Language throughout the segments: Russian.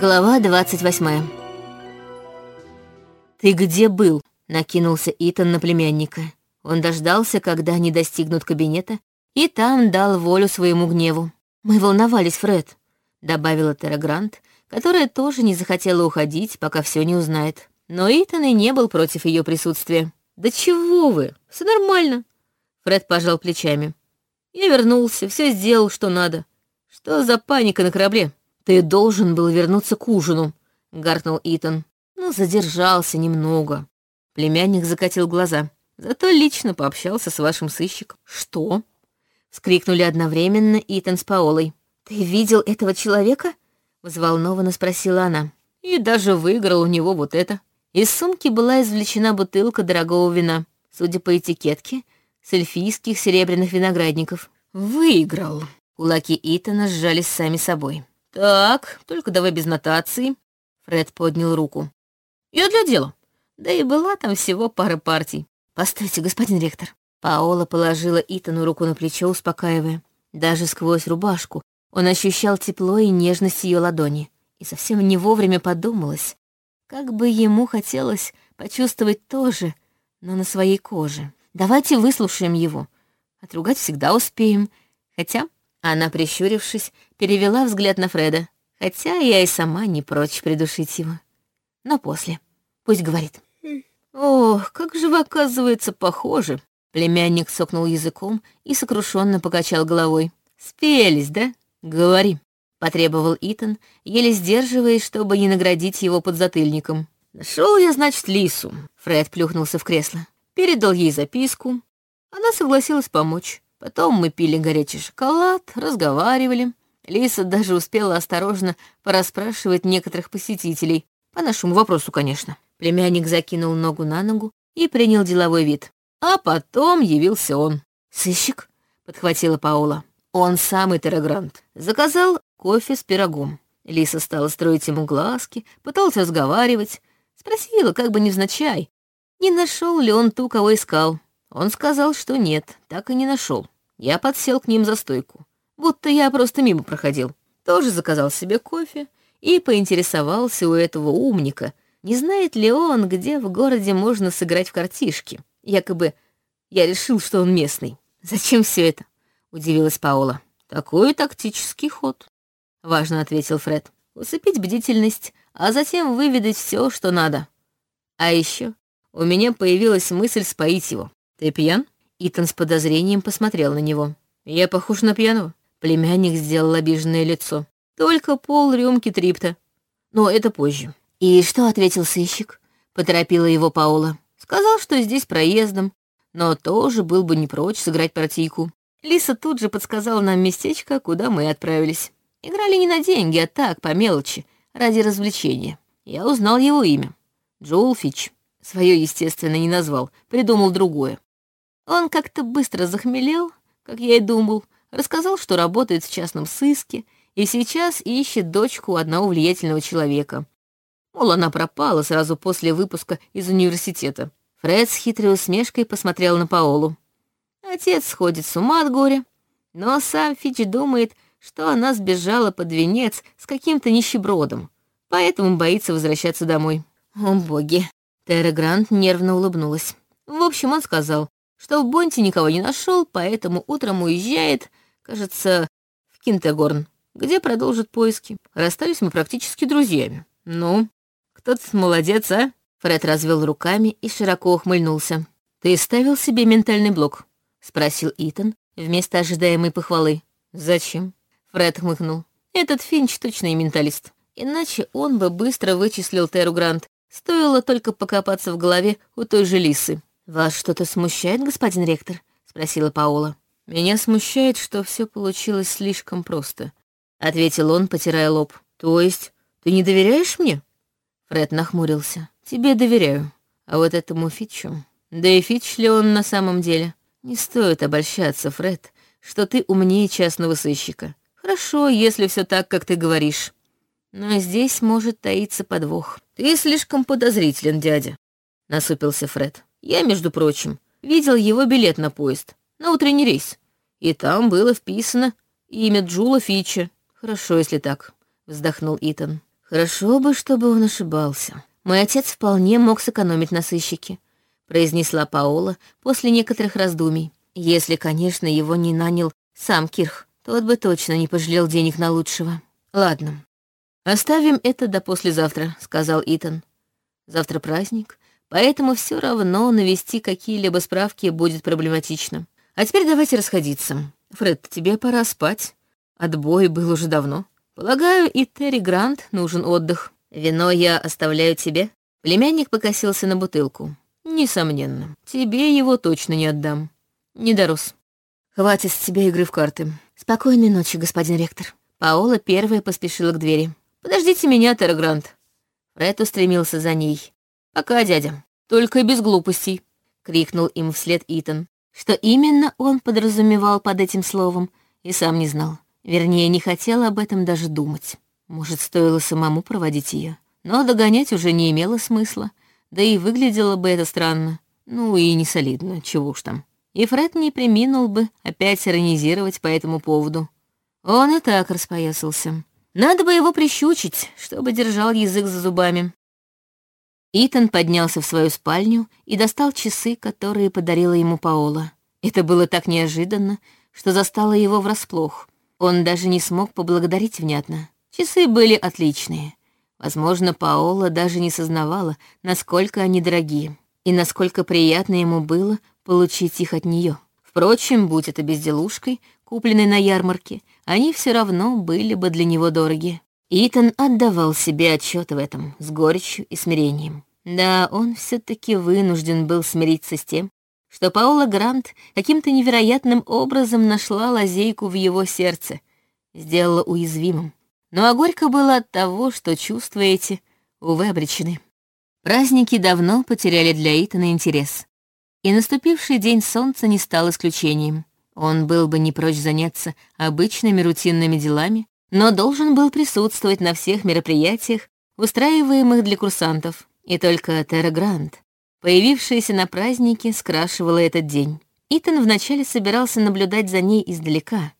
Глава 28 «Ты где был?» — накинулся Итан на племянника. Он дождался, когда они достигнут кабинета, и там дал волю своему гневу. «Мы волновались, Фред», — добавила Тера Грант, которая тоже не захотела уходить, пока все не узнает. Но Итан и не был против ее присутствия. «Да чего вы? Все нормально!» Фред пожал плечами. «Я вернулся, все сделал, что надо. Что за паника на корабле?» «Ты должен был вернуться к ужину», — гаркнул Итан. «Ну, задержался немного». Племянник закатил глаза. «Зато лично пообщался с вашим сыщиком». «Что?» — скрикнули одновременно Итан с Паолой. «Ты видел этого человека?» — взволнованно спросила она. «И даже выиграл у него вот это». Из сумки была извлечена бутылка дорогого вина, судя по этикетке, с эльфийских серебряных виноградников. «Выиграл!» Кулаки Итана сжались сами собой. «Так, только давай без нотации». Фред поднял руку. «Я для дела. Да и была там всего пара партий. Постойте, господин ректор». Паола положила Итану руку на плечо, успокаивая. Даже сквозь рубашку он ощущал тепло и нежность ее ладони. И совсем не вовремя подумалось, как бы ему хотелось почувствовать то же, но на своей коже. Давайте выслушаем его. Отругать всегда успеем. Хотя она, прищурившись, перевела взгляд на Фреда, хотя я и сама не прочь придушить его. Но после. Пусть говорит. «Ох, как же вы, оказывается, похожи!» Племянник сокнул языком и сокрушенно покачал головой. «Спелись, да? Говори!» — потребовал Итан, еле сдерживаясь, чтобы не наградить его подзатыльником. Нашел я, значит, Лису. Фред плюхнулся в кресло. Передал ей записку. Она согласилась помочь. Потом мы пили горячий шоколад, разговаривали. Лиса даже успела осторожно порасспрашивать некоторых посетителей. По нашему вопросу, конечно. Племянник закинул ногу на ногу и принял деловой вид. А потом явился он. «Сыщик?» — подхватила Паула. Он самый Террагрант. Заказал кофе с пирогом. Лиса стала строить ему глазки, пыталась разговаривать. Спросила, как бы невзначай, не нашел ли он ту, кого искал. Он сказал, что нет, так и не нашел. Я подсел к ним за стойку, будто я просто мимо проходил. Тоже заказал себе кофе и поинтересовался у этого умника, не знает ли он, где в городе можно сыграть в картишки. Якобы я решил, что он местный. Зачем все это? Удивилась Паула. Такой тактический ход. Важно ответил Фред. Усыпить бдительность, а затем выведать все, что надо. А еще у меня появилась мысль споить его. Ты пьян? Итан с подозрением посмотрел на него. «Я похож на пьяного?» Племянник сделал обиженное лицо. «Только пол рюмки трипта. Но это позже». «И что ответил сыщик?» Поторопила его Паула. «Сказал, что здесь проездом, но тоже был бы не прочь сыграть партийку. Лиса тут же подсказала нам местечко, куда мы отправились. Играли не на деньги, а так, по мелочи, ради развлечения. Я узнал его имя. Джоул Фич. Своё, естественно, не назвал, придумал другое. Он как-то быстро захмелел, как я и думал, рассказал, что работает в частном сыске и сейчас ищет дочку одного влиятельного человека. Мол, она пропала сразу после выпуска из университета. Фред с хитрой усмешкой посмотрел на Паолу. Отец сходит с ума от горя, но сам Фич думает, что она сбежала под венец с каким-то нищебродом, поэтому боится возвращаться домой. О, боги. Терра Грант нервно улыбнулась. В общем, он сказал, что в Бонте никого не нашел, поэтому утром уезжает, кажется, в Кинтегорн, где продолжит поиски. Расстались мы практически друзьями. Ну, кто-то молодец, а? Фред развел руками и широко ухмыльнулся. «Ты ставил себе ментальный блок?» — спросил Итан вместо ожидаемой похвалы. «Зачем?» — Фред хмыкнул. «Этот Финч точный менталист. Иначе он бы быстро вычислил Теру Грант. Стоило только покопаться в голове у той же Лисы. «Вас что-то смущает, господин ректор?» — спросила Паула. «Меня смущает, что все получилось слишком просто», — ответил он, потирая лоб. «То есть ты не доверяешь мне?» Фред нахмурился. «Тебе доверяю. А вот этому Фитчу...» «Да и Фитч ли он на самом деле?» «Не стоит обольщаться, Фред, что ты умнее частного сыщика. Хорошо, если все так, как ты говоришь. Но здесь может таиться подвох. Ты слишком подозрителен, дядя», — насупился Фред. Я, между прочим, видел его билет на поезд, на утренний рейс, и там было вписано имя Джула Фича. Хорошо, если так, вздохнул Итан. Хорошо бы, чтобы он ошибался. Мой отец вполне мог сэкономить на сыщике, произнесла Паола после некоторых раздумий. Если, конечно, его не нанял сам Кирх, тот бы точно не пожалел денег на лучшего. Ладно, оставим это до послезавтра, сказал Итан. Завтра праздник, поэтому все равно навести какие-либо справки будет проблематично. А теперь давайте расходиться. Фред, тебе пора спать. Отбой был уже давно. Полагаю, и Терри Грант нужен отдых. Вино я оставляю тебе. Племянник покосился на бутылку. Несомненно, тебе его точно не отдам. Не дорос. Хватит с тебя игры в карты. Спокойной ночи, господин ректор. Паола первая поспешила к двери. Подождите меня, Терри Грант. Фред устремился за ней. «Пока, дядя. Только без глупостей», — крикнул им вслед Итан. Что именно он подразумевал под этим словом, и сам не знал. Вернее, не хотел об этом даже думать. Может, стоило самому проводить ее. Но догонять уже не имело смысла, да и выглядело бы это странно. Ну и не солидно, чего уж там. И Фред не приминул бы опять иронизировать по этому поводу. Он и так распоясался. Надо бы его прищучить, чтобы держал язык за зубами. Итан поднялся в свою спальню и достал часы, которые подарила ему Паола. Это было так неожиданно, что застало его врасплох. Он даже не смог поблагодарить внятно. Часы были отличные. Возможно, Паола даже не сознавала, насколько они дорогие, и насколько приятно ему было получить их от нее. Впрочем, будь это безделушкой, купленной на ярмарке, они все равно были бы для него дороги. Итан отдавал себе отчет в этом с горечью и смирением. Да, он все таки вынужден был смириться с тем, что Паула Грант каким-то невероятным образом нашла лазейку в его сердце, сделала уязвимым. Ну а горько было от того, что чувства эти, увы, обречены. Праздники давно потеряли для Итана интерес. И наступивший день солнца не стал исключением. Он был бы не прочь заняться обычными рутинными делами, но должен был присутствовать на всех мероприятиях, устраиваемых для курсантов. И только Терра Грант появившаяся на празднике, скрашивала этот день. Итан вначале собирался наблюдать за ней издалека,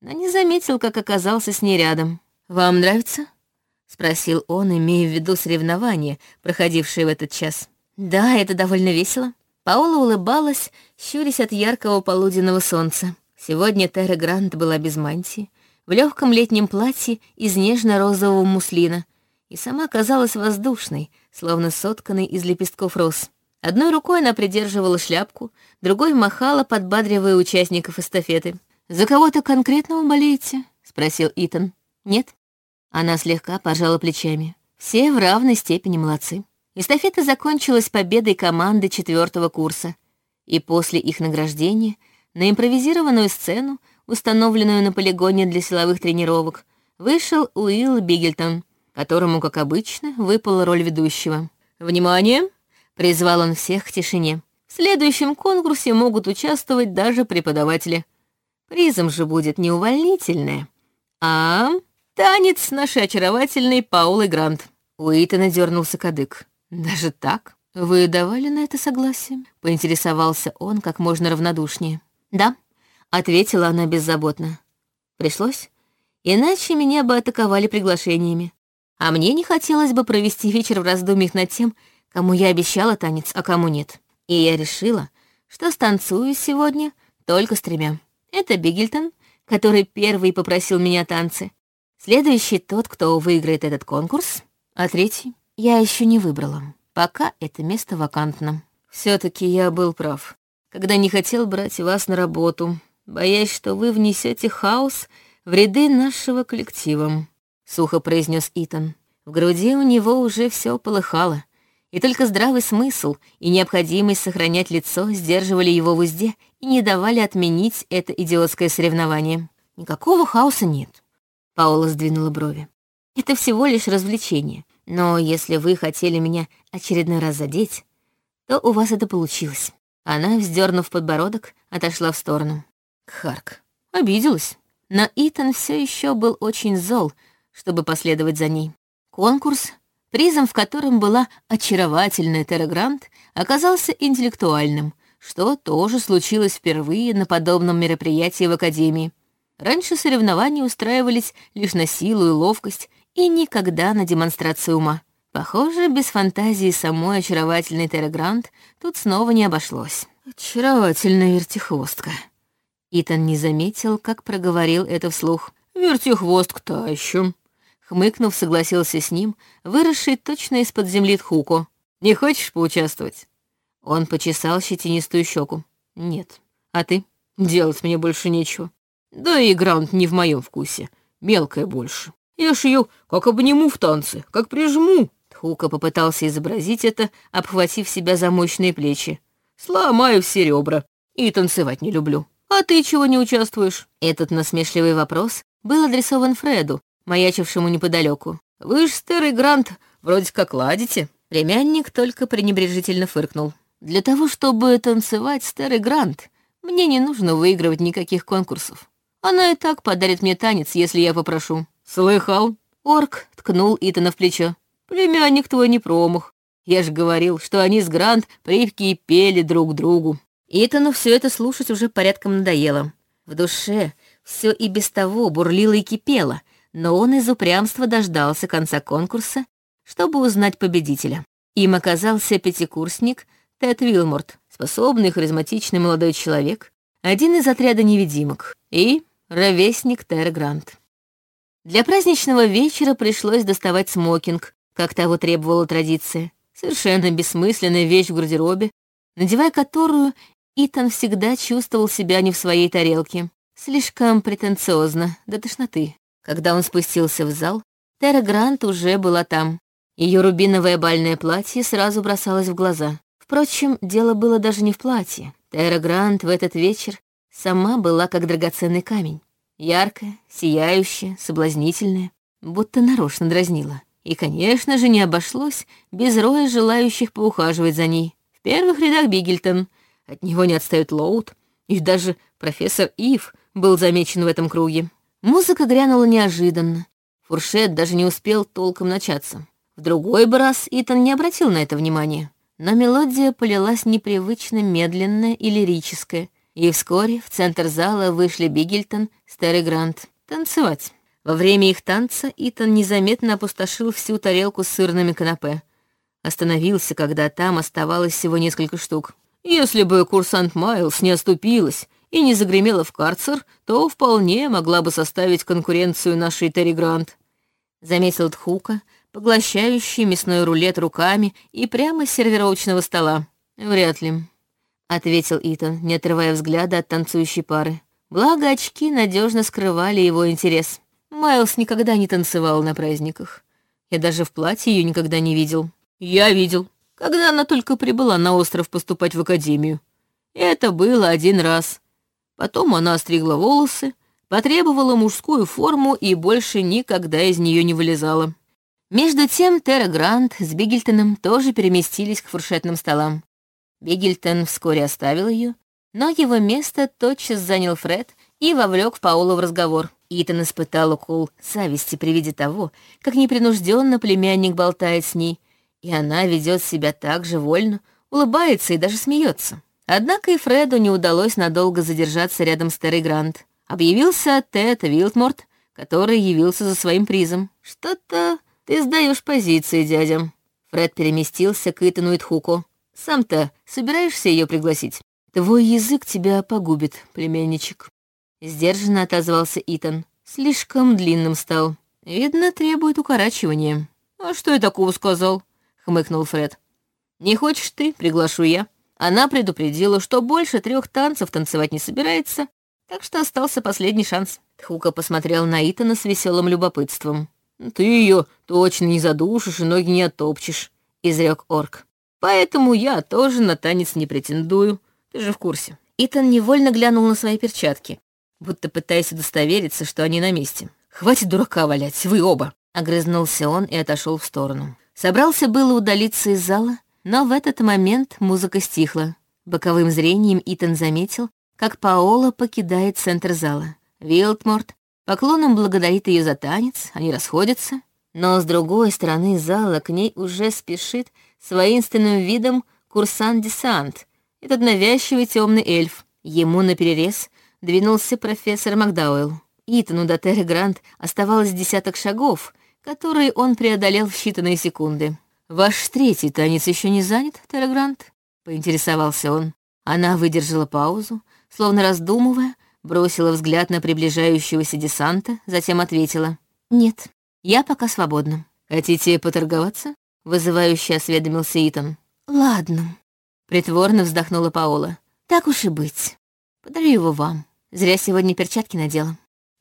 но не заметил, как оказался с ней рядом. «Вам нравится?» — спросил он, имея в виду соревнования, проходившие в этот час. «Да, это довольно весело». Паула улыбалась, щурясь от яркого полуденного солнца. Сегодня Терра Грант была без мантии, в легком летнем платье из нежно-розового муслина, и сама казалась воздушной, словно сотканной из лепестков роз. Одной рукой она придерживала шляпку, другой махала, подбадривая участников эстафеты. «За кого-то конкретного болеете?» — спросил Итан. «Нет». Она слегка пожала плечами. Все в равной степени молодцы. Эстафета закончилась победой команды четвертого курса. И после их награждения на импровизированную сцену, установленную на полигоне для силовых тренировок, вышел Уилл Бигельтон, которому, как обычно, выпала роль ведущего. «Внимание!» Призвал он всех к тишине. В следующем конкурсе могут участвовать даже преподаватели. Призом же будет не увольнительное, а танец нашей очаровательной Паулы Грант. Уитона дернулся кадык. Даже так? Вы давали на это согласие? Поинтересовался он как можно равнодушнее. Да, ответила она беззаботно. Пришлось. Иначе меня бы атаковали приглашениями. А мне не хотелось бы провести вечер в раздумьях над тем, кому я обещала танец, а кому нет. И я решила, что станцую сегодня только с тремя. Это Бигельтон, который первый попросил меня танцы. Следующий тот, кто выиграет этот конкурс. А третий я еще не выбрала. Пока это место вакантно. все таки я был прав, когда не хотел брать вас на работу, боясь, что вы внесете хаос в ряды нашего коллектива», — сухо произнес Итан. В груди у него уже все полыхало — и только здравый смысл и необходимость сохранять лицо сдерживали его в узде и не давали отменить это идиотское соревнование. Никакого хаоса нет. Паула сдвинула брови. Это всего лишь развлечение. Но если вы хотели меня очередной раз задеть, то у вас это получилось. Она, вздернув подбородок, отошла в сторону. Харк. Обиделась. Но Итан все еще был очень зол, чтобы последовать за ней. Конкурс Призом, в котором была очаровательная Терра Грант, оказался интеллектуальным, что тоже случилось впервые на подобном мероприятии в Академии. Раньше соревнования устраивались лишь на силу и ловкость и никогда на демонстрацию ума. Похоже, без фантазии самой очаровательной Терра Грант тут снова не обошлось. Очаровательная вертихвостка. Итан не заметил, как проговорил это вслух. Вертихвостка та еще. Хмыкнув, согласился с ним, выросший точно из-под земли Тхуко. «Не хочешь поучаствовать?» Он почесал щетинистую щеку. «Нет. А ты?» «Делать мне больше нечего. Да и грант не в моем вкусе. Мелкая больше. Я ж ее как обниму в танце, как прижму». Тхука попытался изобразить это, обхватив себя за мощные плечи. «Сломаю все ребра. И танцевать не люблю. А ты чего не участвуешь?» Этот насмешливый вопрос был адресован Фреду, маячившему неподалеку. «Вы ж, старый Грант, вроде как ладите». Племянник только пренебрежительно фыркнул. «Для того, чтобы танцевать старый Грант, мне не нужно выигрывать никаких конкурсов. Она и так подарит мне танец, если я попрошу». «Слыхал?» Орк ткнул Итана в плечо. «Племянник твой не промах. Я же говорил, что они с Грант привки и пели друг другу». Итану все это слушать уже порядком надоело. В душе все и без того бурлило и кипело, но он из упрямства дождался конца конкурса, чтобы узнать победителя. Им оказался пятикурсник Тед Вилморт, способный, харизматичный молодой человек, один из отряда невидимок и ровесник Терра Грант. Для праздничного вечера пришлось доставать смокинг, как того требовала традиция. Совершенно бессмысленная вещь в гардеробе, надевая которую Итан всегда чувствовал себя не в своей тарелке. Слишком претенциозно, до тошноты. Когда он спустился в зал, Терра Грант уже была там. Ее рубиновое бальное платье сразу бросалось в глаза. Впрочем, дело было даже не в платье. Терра Грант в этот вечер сама была как драгоценный камень. Яркая, сияющая, соблазнительная, будто нарочно дразнила. И, конечно же, не обошлось без роя желающих поухаживать за ней. В первых рядах Бигельтон, от него не отстает Лоуд, и даже профессор Ив был замечен в этом круге. Музыка грянула неожиданно. Фуршет даже не успел толком начаться. В другой бы раз Итан не обратил на это внимания. Но мелодия полилась непривычно медленная и лирическая, и вскоре в центр зала вышли Бигельтон, Старый Грант, танцевать. Во время их танца Итан незаметно опустошил всю тарелку с сырными канапе. Остановился, когда там оставалось всего несколько штук. Если бы курсант Майлз не оступилась и не загремела в карцер, то вполне могла бы составить конкуренцию нашей Терри Грант», — заметил Тхука, поглощающий мясной рулет руками и прямо с сервировочного стола. «Вряд ли», — ответил Итан, не отрывая взгляда от танцующей пары. Благо, очки надежно скрывали его интерес. Майлз никогда не танцевал на праздниках. Я даже в платье ее никогда не видел. Я видел, когда она только прибыла на остров поступать в академию. Это было один раз, Потом она остригла волосы, потребовала мужскую форму и больше никогда из нее не вылезала. Между тем Терра Грант с Бигельтоном тоже переместились к фуршетным столам. Бигельтон вскоре оставил ее, но его место тотчас занял Фред и вовлек Паула в разговор. Итан испытал укол зависти при виде того, как непринужденно племянник болтает с ней, и она ведет себя так же вольно, улыбается и даже смеется. Однако и Фреду не удалось надолго задержаться рядом с Терри Грант. Объявился Тед Вилтморт, который явился за своим призом. «Что-то ты сдаешь позиции, дядя». Фред переместился к Итану и Тхуку. «Сам-то собираешься ее пригласить?» «Твой язык тебя погубит, племянничек». Сдержанно отозвался Итан. Слишком длинным стал. Видно, требует укорачивания. «А что я такого сказал?» — хмыкнул Фред. «Не хочешь ты, приглашу я». Она предупредила, что больше трех танцев танцевать не собирается, так что остался последний шанс. Тхука посмотрел на Итана с веселым любопытством. «Ты ее точно не задушишь и ноги не оттопчешь», — изрек орк. «Поэтому я тоже на танец не претендую. Ты же в курсе». Итан невольно глянул на свои перчатки, будто пытаясь удостовериться, что они на месте. «Хватит дурака валять, вы оба!» Огрызнулся он и отошел в сторону. Собрался было удалиться из зала, но в этот момент музыка стихла. Боковым зрением Итан заметил, как Паола покидает центр зала. Вилтморт поклоном благодарит ее за танец, они расходятся. Но с другой стороны зала к ней уже спешит с воинственным видом курсант-десант, этот навязчивый темный эльф. Ему наперерез двинулся профессор Макдауэлл. Итану до Терры Грант оставалось десяток шагов, который он преодолел в считанные секунды. «Ваш третий танец еще не занят, Террагрант?» — поинтересовался он. Она выдержала паузу, словно раздумывая, бросила взгляд на приближающегося десанта, затем ответила. «Нет, я пока свободна». «Хотите поторговаться?» — вызывающе осведомился Итан. «Ладно», — притворно вздохнула Паола. «Так уж и быть. Подарю его вам. Зря сегодня перчатки надела».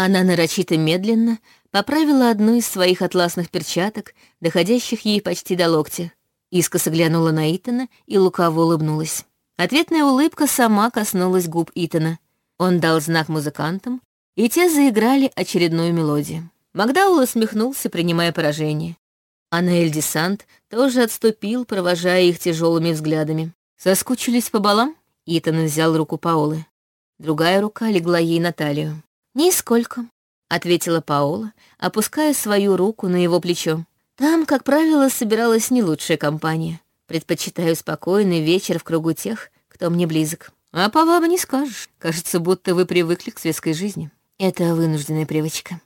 Она нарочито медленно поправила одну из своих атласных перчаток, доходящих ей почти до локтя. Искоса глянула на Итана и лукаво улыбнулась. Ответная улыбка сама коснулась губ Итана. Он дал знак музыкантам, и те заиграли очередную мелодию. Магдаул усмехнулся, принимая поражение. А Наэль Десант тоже отступил, провожая их тяжелыми взглядами. Соскучились по балам? Итан взял руку Паолы. Другая рука легла ей на талию. «Нисколько», — ответила Паола, опуская свою руку на его плечо. «Там, как правило, собиралась не лучшая компания. Предпочитаю спокойный вечер в кругу тех, кто мне близок. А по вам не скажешь. Кажется, будто вы привыкли к светской жизни. Это вынужденная привычка».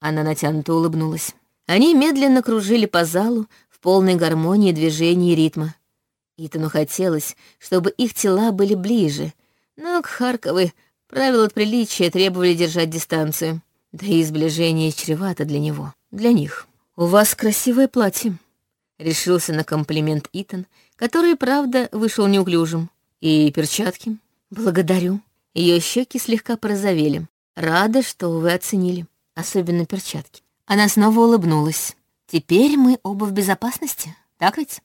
Она натянуто улыбнулась. Они медленно кружили по залу в полной гармонии движений и ритма. Итану хотелось, чтобы их тела были ближе, но к Харковой правила приличия требовали держать дистанцию. Да и сближение чревато для него, для них. «У вас красивое платье», — решился на комплимент Итан, который, правда, вышел неуклюжим. «И перчатки?» «Благодарю». Ее щеки слегка порозовели. «Рада, что вы оценили. Особенно перчатки». Она снова улыбнулась. «Теперь мы оба в безопасности, так ведь?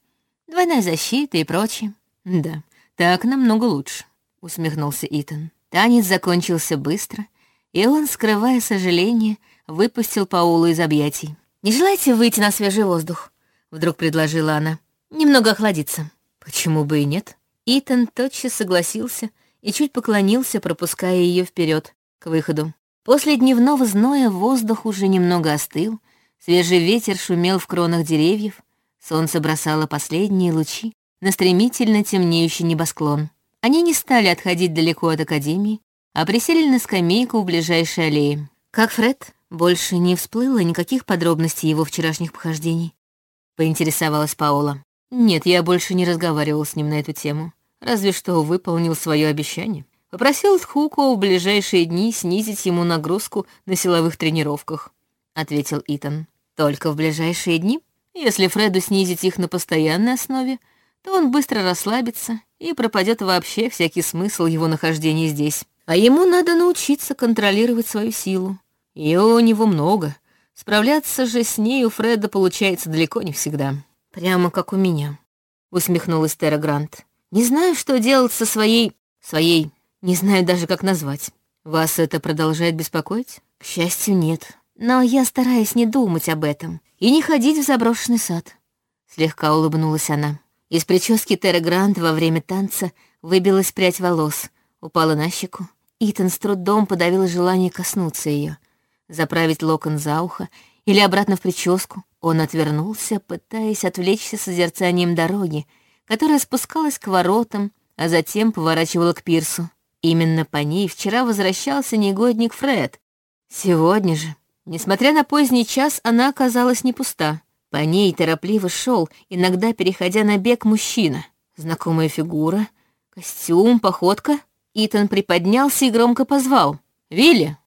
Двойная защита и прочее». «Да, так намного лучше», — усмехнулся Итан. Танец закончился быстро, и он, скрывая сожаление, выпустил Паулу из объятий. «Не желаете выйти на свежий воздух?» — вдруг предложила она. «Немного охладиться». «Почему бы и нет?» Итан тотчас согласился и чуть поклонился, пропуская ее вперед к выходу. После дневного зноя воздух уже немного остыл, свежий ветер шумел в кронах деревьев, солнце бросало последние лучи на стремительно темнеющий небосклон. Они не стали отходить далеко от академии, а присели на скамейку в ближайшей аллее. Как Фред, больше не всплыло никаких подробностей его вчерашних похождений. Поинтересовалась Паола. Нет, я больше не разговаривал с ним на эту тему. Разве что выполнил свое обещание. Попросил Тхуку в ближайшие дни снизить ему нагрузку на силовых тренировках, ответил Итан. Только в ближайшие дни? Если Фреду снизить их на постоянной основе, то он быстро расслабится и пропадет вообще всякий смысл его нахождения здесь. А ему надо научиться контролировать свою силу. Ее у него много. Справляться же с ней у Фреда получается далеко не всегда. Прямо как у меня, усмехнулась Тера Грант. Не знаю, что делать со своей... своей не знаю даже, как назвать. Вас это продолжает беспокоить? К счастью, нет. Но я стараюсь не думать об этом и не ходить в заброшенный сад. Слегка улыбнулась она. Из прически Терра Грант во время танца выбилась прядь волос, упала на щеку. Итан с трудом подавил желание коснуться ее, заправить локон за ухо или обратно в прическу. Он отвернулся, пытаясь отвлечься созерцанием дороги, которая спускалась к воротам, а затем поворачивала к пирсу. Именно по ней вчера возвращался негодник Фред. Сегодня же, несмотря на поздний час, она оказалась не пуста. По ней торопливо шел, иногда переходя на бег мужчина. Знакомая фигура, костюм, походка. Итан приподнялся и громко позвал. «Вилли!»